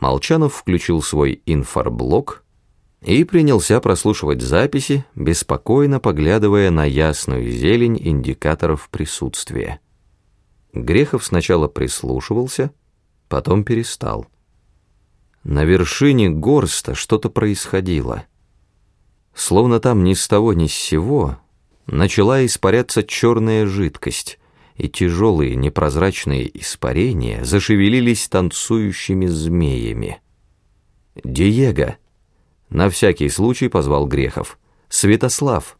Молчанов включил свой инфорблок и принялся прослушивать записи, беспокойно поглядывая на ясную зелень индикаторов присутствия. Грехов сначала прислушивался, потом перестал. На вершине горста что-то происходило. Словно там ни с того ни с сего начала испаряться черная жидкость, и тяжелые непрозрачные испарения зашевелились танцующими змеями. «Диего!» На всякий случай позвал Грехов. «Святослав!»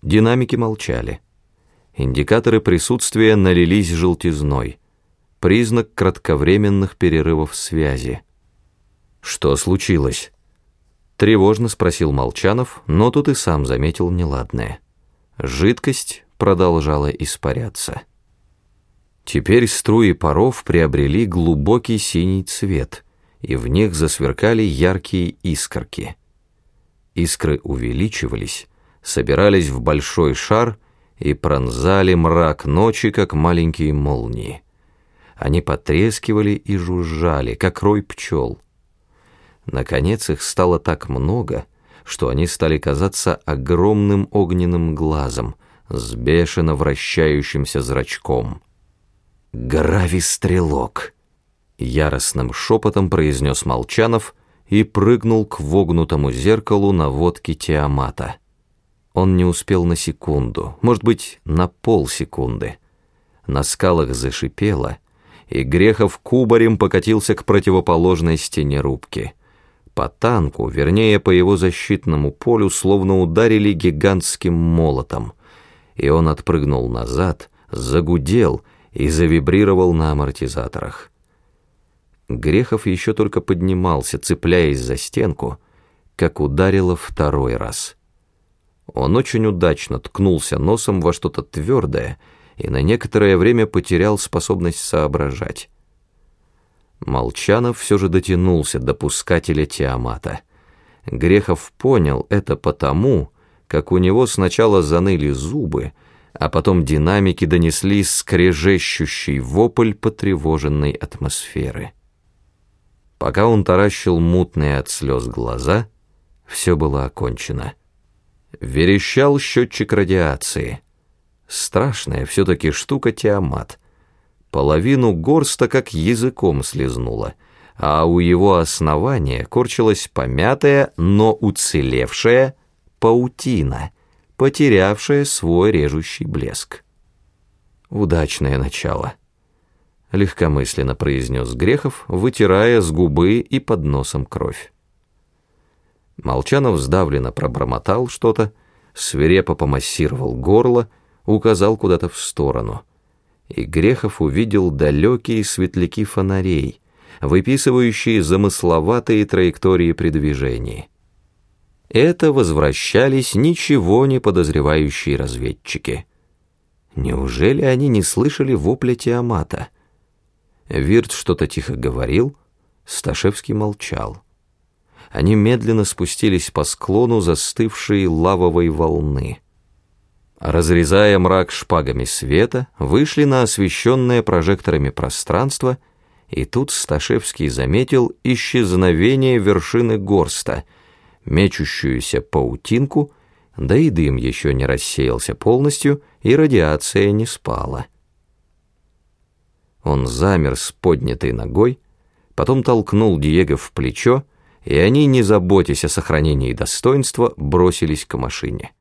Динамики молчали. Индикаторы присутствия налились желтизной. Признак кратковременных перерывов связи. «Что случилось?» Тревожно спросил Молчанов, но тут и сам заметил неладное. Жидкость продолжала испаряться. Теперь струи паров приобрели глубокий синий цвет, и в них засверкали яркие искорки. Искры увеличивались, собирались в большой шар и пронзали мрак ночи, как маленькие молнии. Они потрескивали и жужжали, как рой пчел. Наконец их стало так много, что они стали казаться огромным огненным глазом с бешено вращающимся зрачком. «Гравистрелок!» — яростным шепотом произнес Молчанов и прыгнул к вогнутому зеркалу на водке Тиамата. Он не успел на секунду, может быть, на полсекунды. На скалах зашипело, и Грехов кубарем покатился к противоположной стене рубки — по танку, вернее, по его защитному полю, словно ударили гигантским молотом, и он отпрыгнул назад, загудел и завибрировал на амортизаторах. Грехов еще только поднимался, цепляясь за стенку, как ударило второй раз. Он очень удачно ткнулся носом во что-то твердое и на некоторое время потерял способность соображать. Молчанов все же дотянулся до пускателя Тиамата. Грехов понял это потому, как у него сначала заныли зубы, а потом динамики донесли скрежещущий вопль потревоженной атмосферы. Пока он таращил мутные от слез глаза, все было окончено. Верещал счетчик радиации. Страшная все-таки штука Тиамат — половину горста как языком слезнула, а у его основания корчилась помятая, но уцелевшая паутина, потерявшая свой режущий блеск. «Удачное начало», — легкомысленно произнес Грехов, вытирая с губы и под носом кровь. Молчанов сдавленно пробормотал что-то, свирепо помассировал горло, указал куда-то в сторону — и Грехов увидел далекие светляки фонарей, выписывающие замысловатые траектории при движении. Это возвращались ничего не подозревающие разведчики. Неужели они не слышали вопля Тиамата? Вирт что-то тихо говорил, Сташевский молчал. Они медленно спустились по склону застывшей лавовой волны. Разрезая мрак шпагами света, вышли на освещенное прожекторами пространство, и тут Сташевский заметил исчезновение вершины горста, мечущуюся паутинку, да и дым еще не рассеялся полностью, и радиация не спала. Он замер с поднятой ногой, потом толкнул Диего в плечо, и они, не заботясь о сохранении достоинства, бросились к машине.